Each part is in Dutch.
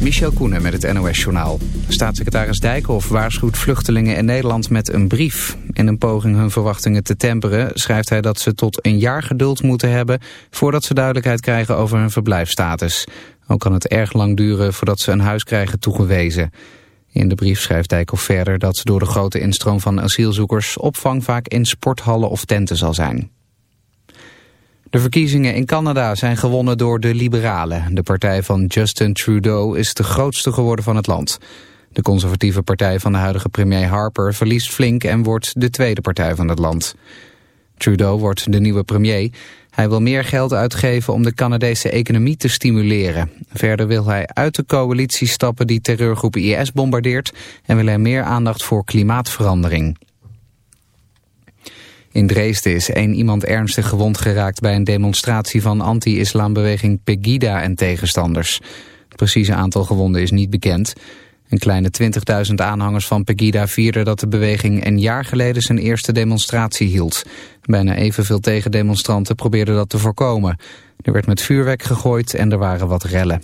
Michel Koenen met het NOS-journaal. Staatssecretaris Dijkhoff waarschuwt vluchtelingen in Nederland met een brief. In een poging hun verwachtingen te temperen schrijft hij dat ze tot een jaar geduld moeten hebben... voordat ze duidelijkheid krijgen over hun verblijfstatus. Ook kan het erg lang duren voordat ze een huis krijgen toegewezen. In de brief schrijft Dijkhoff verder dat door de grote instroom van asielzoekers... opvang vaak in sporthallen of tenten zal zijn. De verkiezingen in Canada zijn gewonnen door de Liberalen. De partij van Justin Trudeau is de grootste geworden van het land. De conservatieve partij van de huidige premier Harper verliest flink en wordt de tweede partij van het land. Trudeau wordt de nieuwe premier. Hij wil meer geld uitgeven om de Canadese economie te stimuleren. Verder wil hij uit de coalitie stappen die terreurgroep IS bombardeert... en wil hij meer aandacht voor klimaatverandering. In Dresden is één iemand ernstig gewond geraakt bij een demonstratie van anti-islambeweging Pegida en tegenstanders. Het precieze aantal gewonden is niet bekend. Een kleine 20.000 aanhangers van Pegida vierden dat de beweging een jaar geleden zijn eerste demonstratie hield. Bijna evenveel tegendemonstranten probeerden dat te voorkomen. Er werd met vuurwerk gegooid en er waren wat rellen.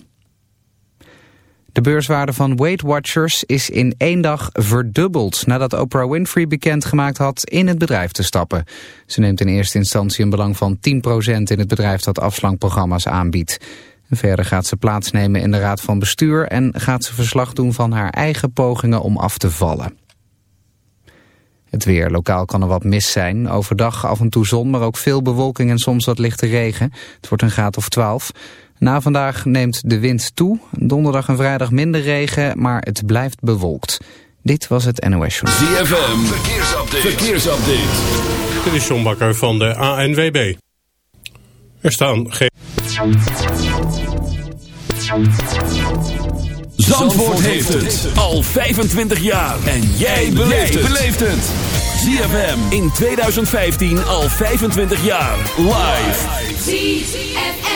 De beurswaarde van Weight Watchers is in één dag verdubbeld... nadat Oprah Winfrey bekendgemaakt had in het bedrijf te stappen. Ze neemt in eerste instantie een belang van 10% in het bedrijf dat afslankprogramma's aanbiedt. Verder gaat ze plaatsnemen in de raad van bestuur... en gaat ze verslag doen van haar eigen pogingen om af te vallen. Het weer. Lokaal kan er wat mis zijn. Overdag af en toe zon, maar ook veel bewolking en soms wat lichte regen. Het wordt een graad of 12. Na vandaag neemt de wind toe. Donderdag en vrijdag minder regen, maar het blijft bewolkt. Dit was het NOS Show. ZFM, verkeersupdate. verkeersupdate. Dit is John Bakker van de ANWB. Er staan geen... Zandvoort heeft het al 25 jaar. En jij beleeft het. ZFM in 2015 al 25 jaar. Live. ZFM.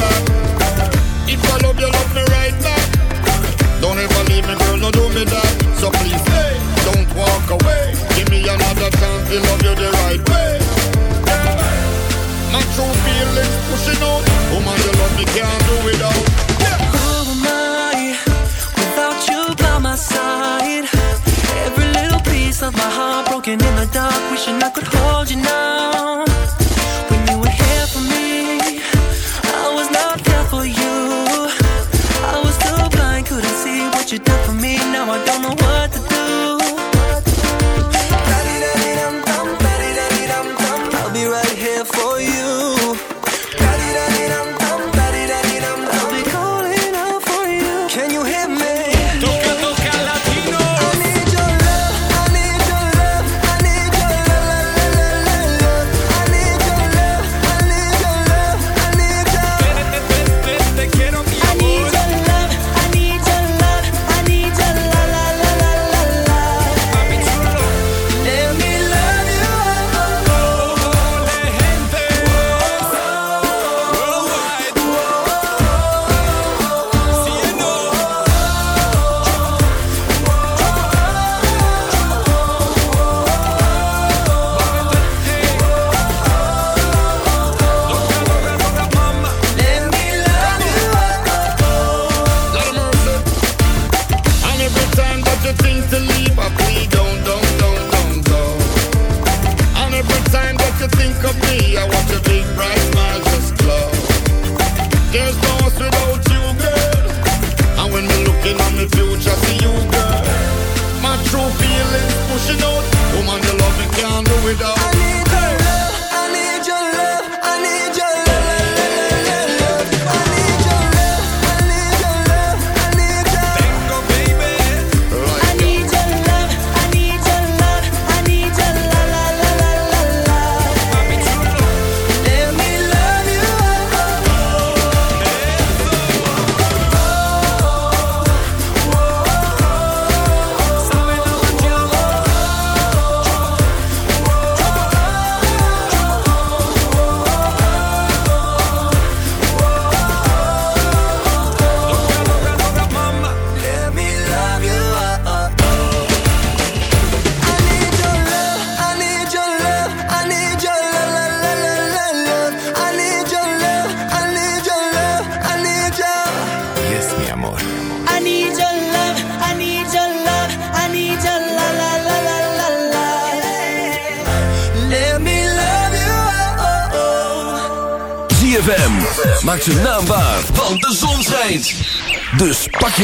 back. If I love you, love me right back. Don't ever leave me, girl, no do me that. So please stay, don't walk away. Give me another chance to love you the right way. Yeah. My true feelings pushing out. Woman, you love me, can't do without.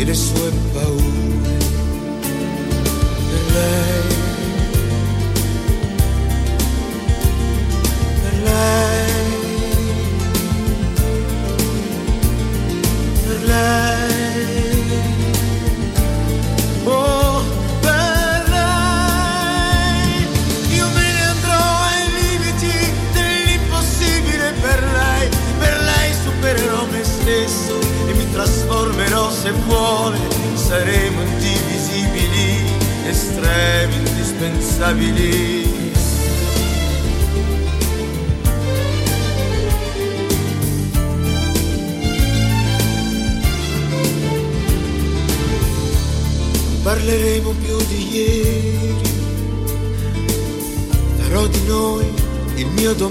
i det svunna ord. Nej. Nej. Nej.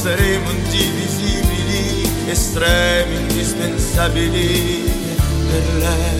saremo indivisibili, estremi, indispensabili per lei.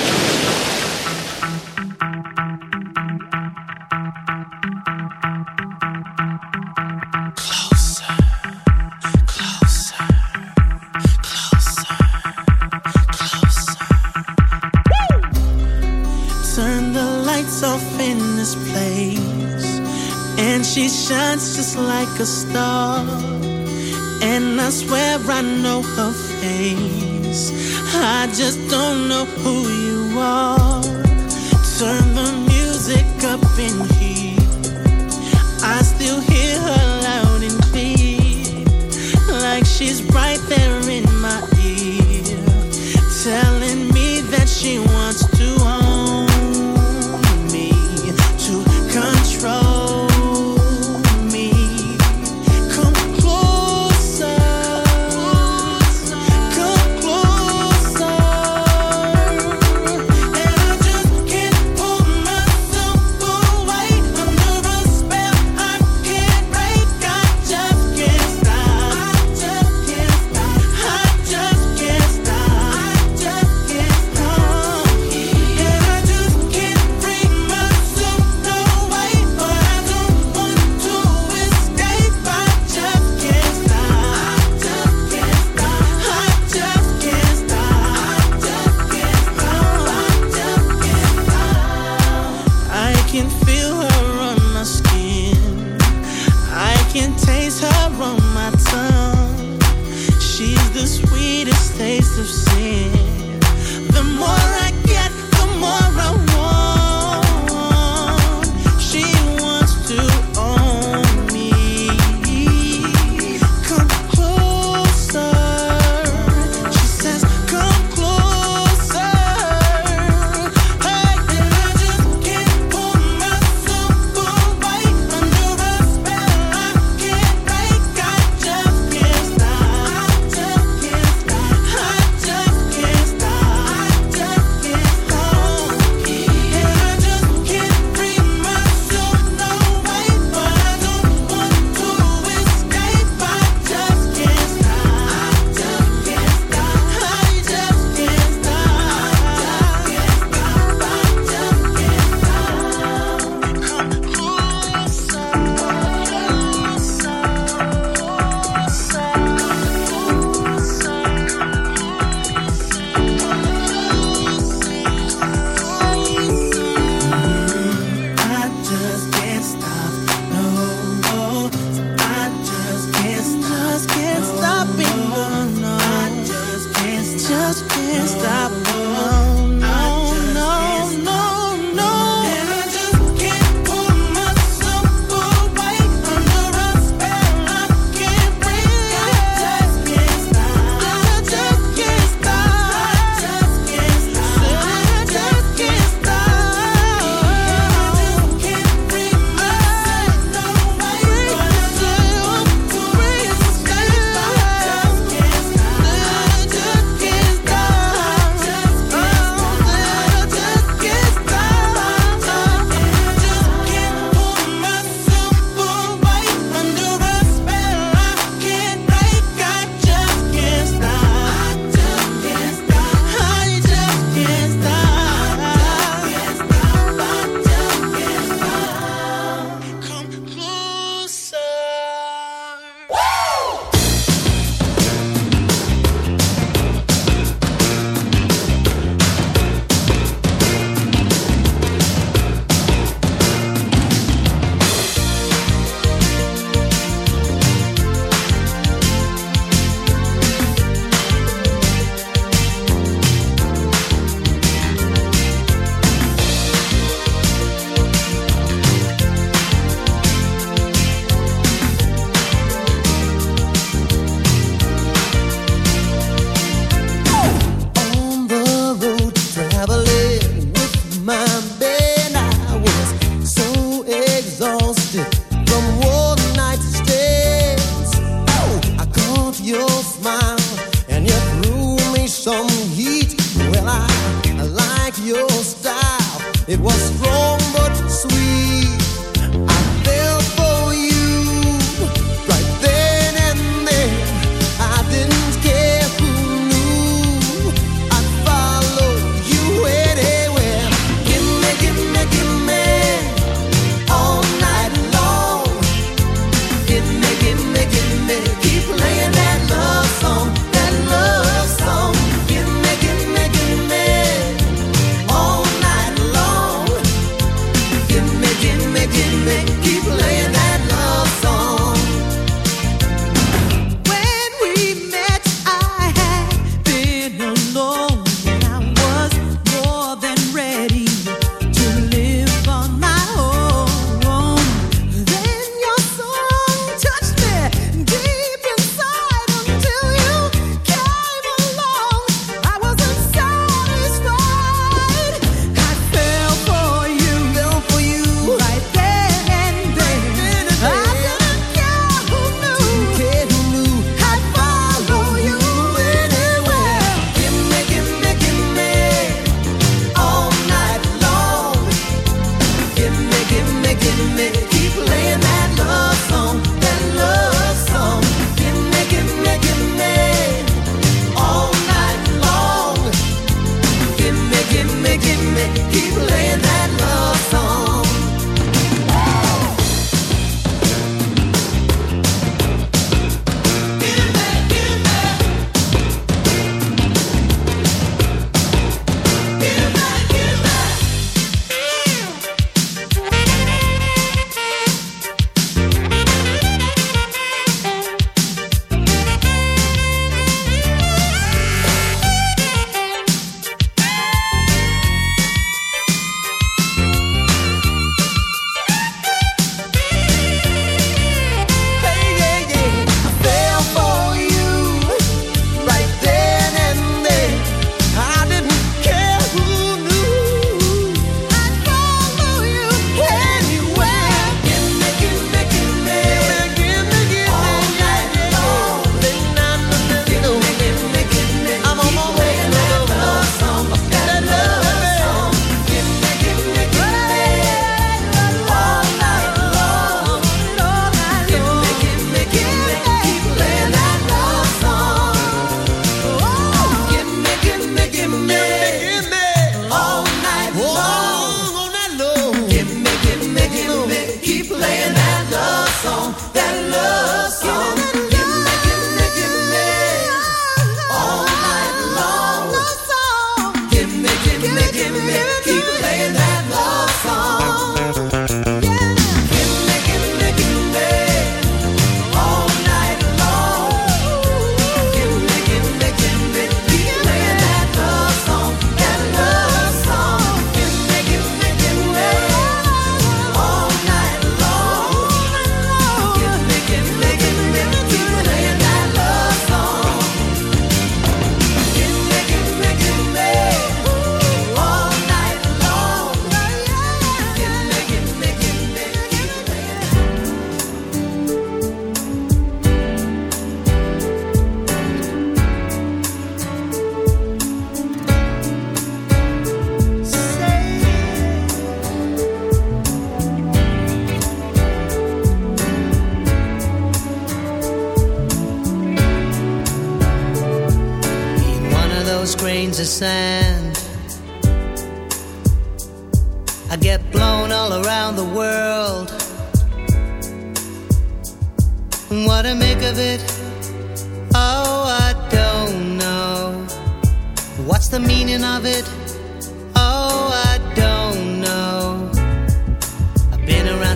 keep living.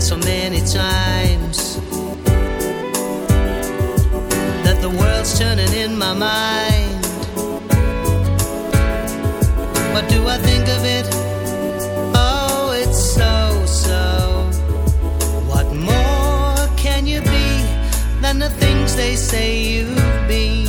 so many times that the world's turning in my mind. What do I think of it? Oh, it's so, so. What more can you be than the things they say you've been?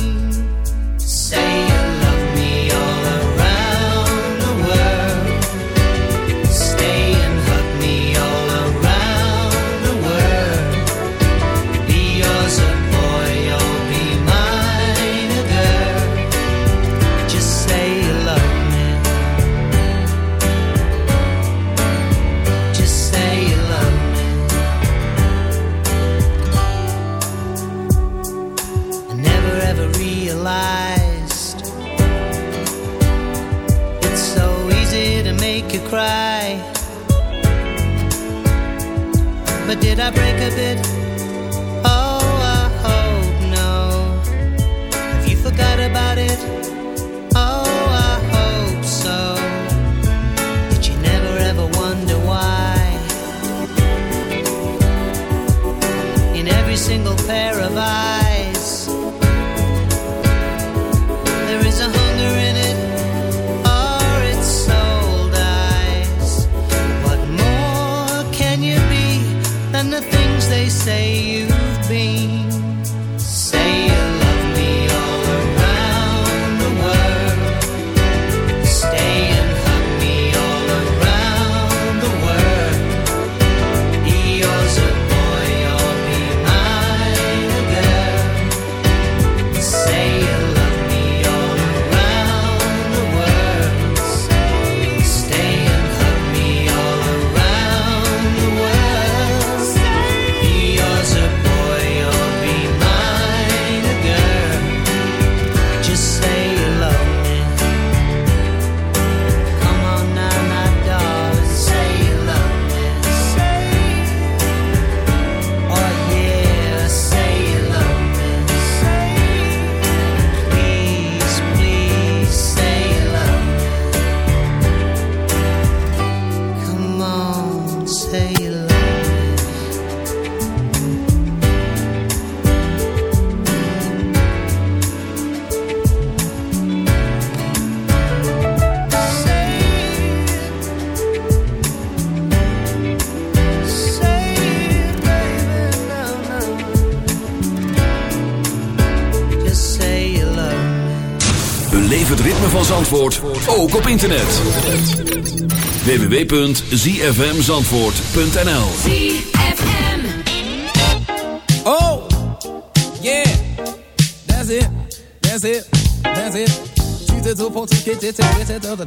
op internet. www.zfmzandvoort.nl ZFM Oh, yeah, that's it, that's it, that's it. Tu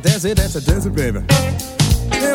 that's it, that's it, that's it, baby. Hey,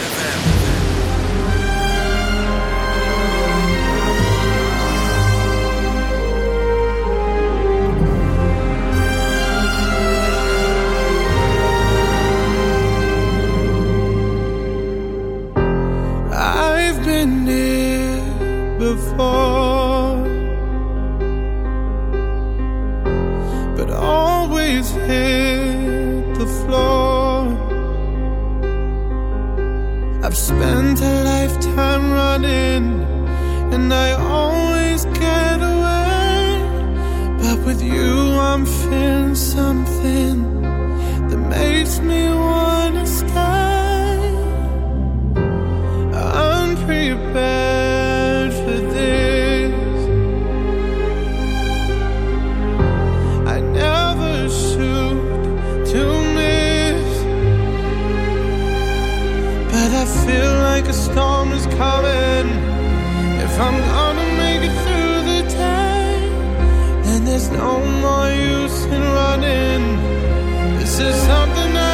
If I'm gonna make it through the day Then there's no more use in running. This is something I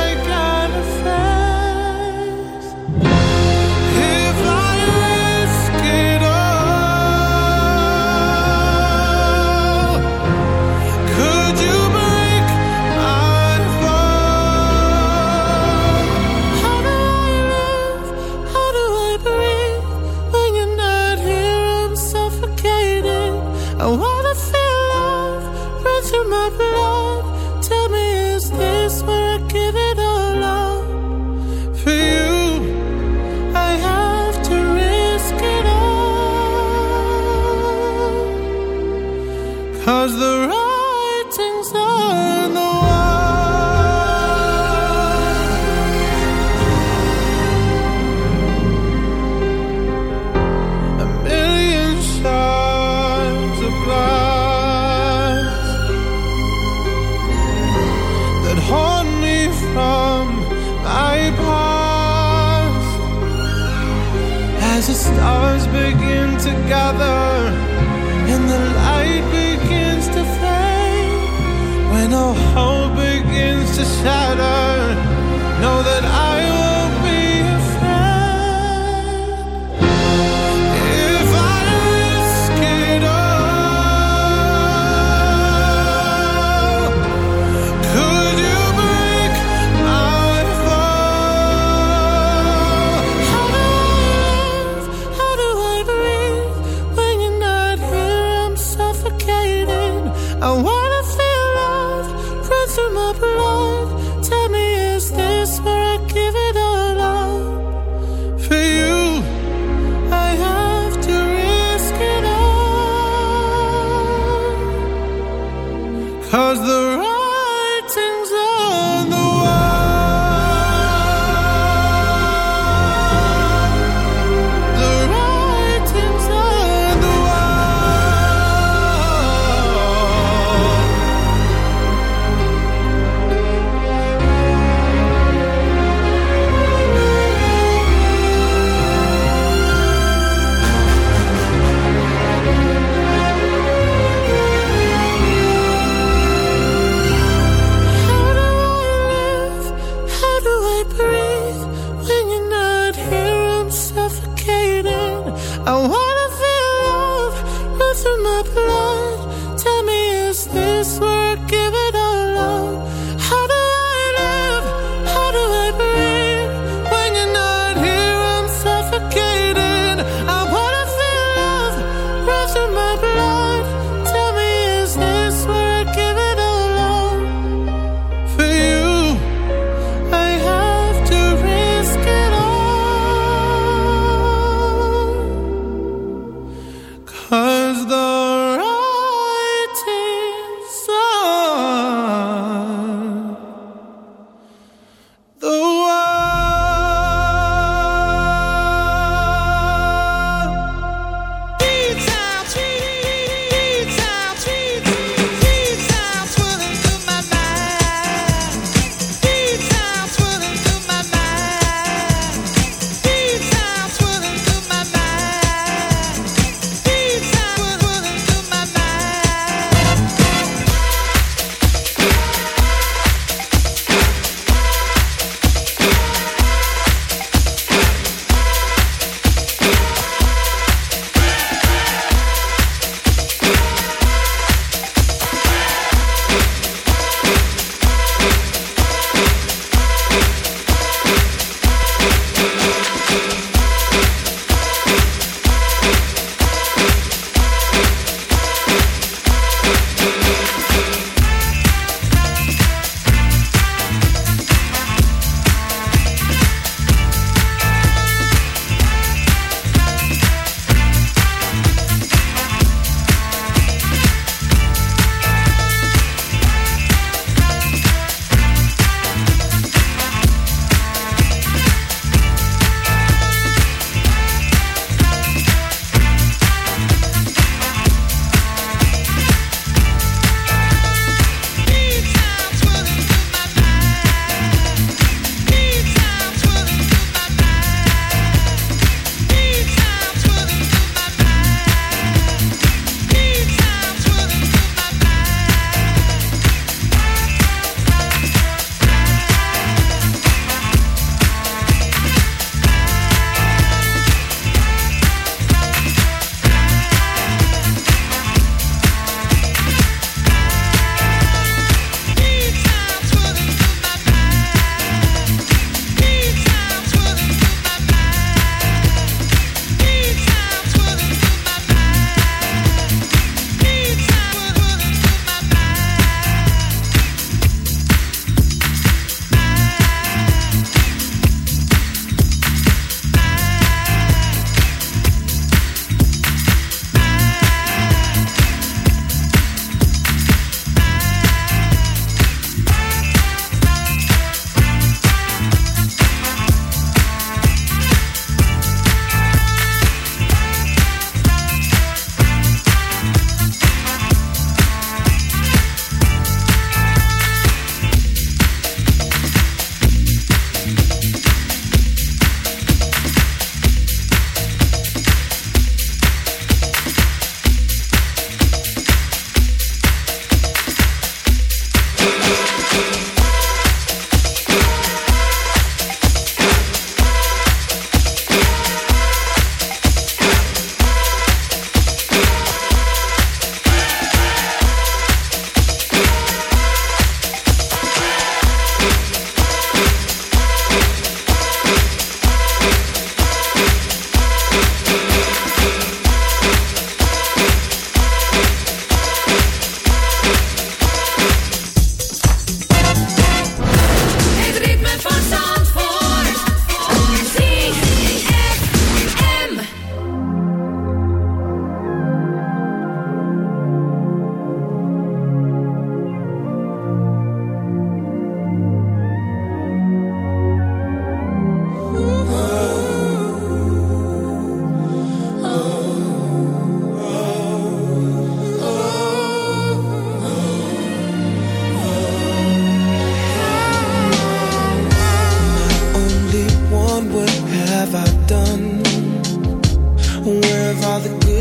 from my blood. Tell me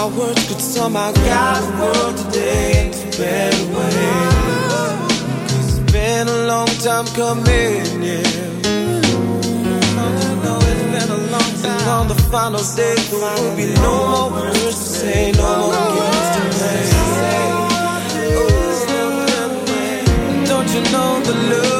my words could somehow guide the world today into better ways. Cause it's been a long time coming, yeah. And on the final day, there will be no more words to say, no more games to play. Don't you know the love?